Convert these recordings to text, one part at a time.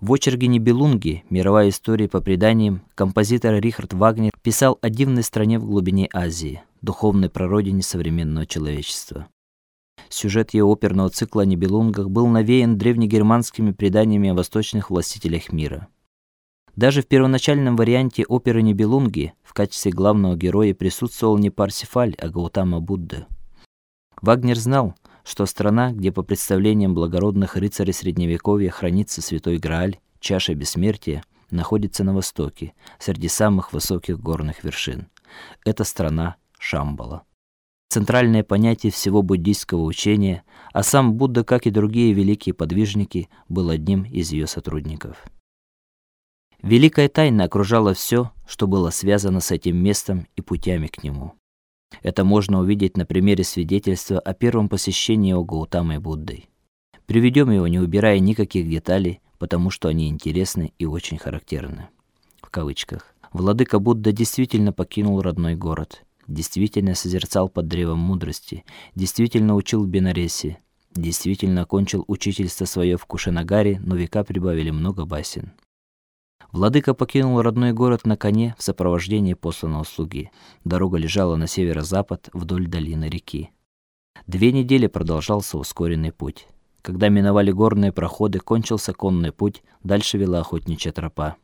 В очерке Нибелунги Мировая история по преданиям композитор Рихард Вагнер писал о дивной стране в глубине Азии, духовной прародине современного человечества. Сюжет его оперного цикла о Нибелунгах был навеян древнегерманскими преданиями о восточных властителях мира. Даже в первоначальном варианте оперы Нибелунги в качестве главного героя присутствовал не Парсифаль, а Гаутама Будда. Вагнер знал, что страна, где по представлениям благородных рыцарей средневековья хранится святой Грааль, чаша бессмертия, находится на востоке, среди самых высоких горных вершин. Это страна Шамбала. Центральное понятие всего буддийского учения, а сам Будда, как и другие великие подвижники, был одним из ее сотрудников. Великая тайна окружала все, что было связано с этим местом и путями к нему. Это можно увидеть на примере свидетельства о первом посещении его Гаутамой Буддой. Приведем его, не убирая никаких деталей, потому что они интересны и очень характерны. В кавычках. Владыка Будда действительно покинул родной город, действительно созерцал под древом мудрости, действительно учил в Бенаресе, действительно окончил учительство свое в Кушанагаре, но века прибавили много басен. Владыка покинул родной город на коне в сопровождении посланного слуги. Дорога лежала на северо-запад вдоль долины реки. Две недели продолжался ускоренный путь. Когда миновали горные проходы, кончился конный путь, дальше вела охотничья тропа.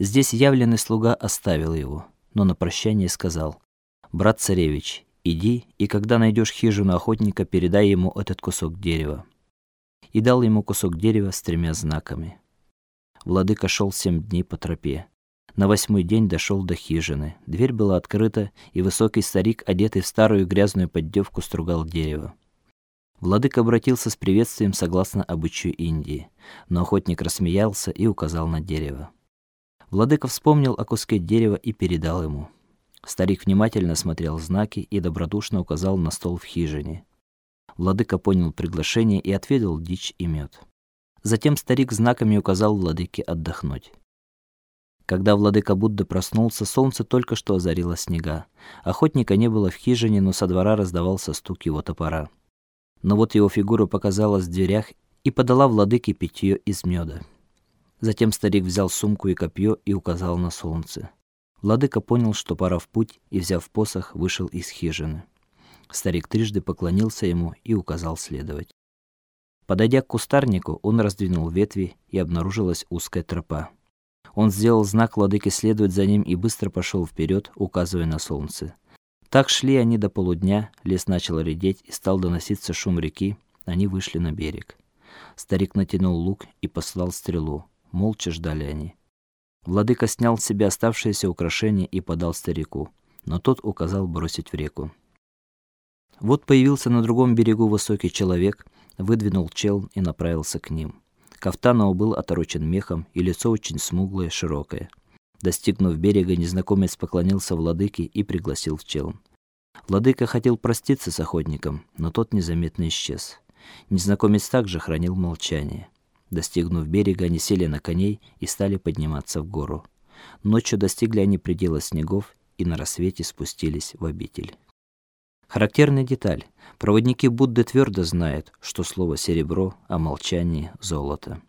Здесь явленный слуга оставил его, но на прощание сказал: "Брат царевич, иди, и когда найдешь хижину охотника, передай ему этот кусок дерева". И дал ему кусок дерева с тремя знаками. Владыка шел семь дней по тропе. На восьмой день дошел до хижины. Дверь была открыта, и высокий старик, одетый в старую грязную поддевку, стругал дерево. Владыка обратился с приветствием согласно обычаю Индии, но охотник рассмеялся и указал на дерево. Владыка вспомнил о куске дерева и передал ему. Старик внимательно смотрел знаки и добродушно указал на стол в хижине. Владыка понял приглашение и отведал дичь и мед. Затем старик знаками указал владыке отдохнуть. Когда владыка Будда проснулся, солнце только что озарило снега. Охотника не было в хижине, но со двора раздавался стук его топора. Но вот его фигура показалась в дверях и подала владыке питье из меда. Затем старик взял сумку и копье и указал на солнце. Владыка понял, что пора в путь, и, взяв посох, вышел из хижины. Старик трижды поклонился ему и указал следовать. Подойдя к кустарнику, он раздвинул ветви, и обнаружилась узкая тропа. Он сделал знак владыке следовать за ним и быстро пошел вперед, указывая на солнце. Так шли они до полудня, лес начал редеть и стал доноситься шум реки. Они вышли на берег. Старик натянул лук и послал стрелу. Молча ждали они. Владыка снял с себя оставшиеся украшения и подал старику, но тот указал бросить в реку. Вот появился на другом берегу высокий человек, выдвинул чел и направился к ним. Кафтан его был оторочен мехом, и лицо очень смуглое, широкое. Достигнув берега, незнакомец поклонился владыке и пригласил в челн. Владыка хотел проститься с охотником, но тот незаметно исчез. Незнакомец также хранил молчание. Достигнув берега, они сели на коней и стали подниматься в гору. Ночью достигли они предела снегов и на рассвете спустились в обитель. Характерная деталь. Проводники Будды твердо знают, что слово серебро, а молчание золото.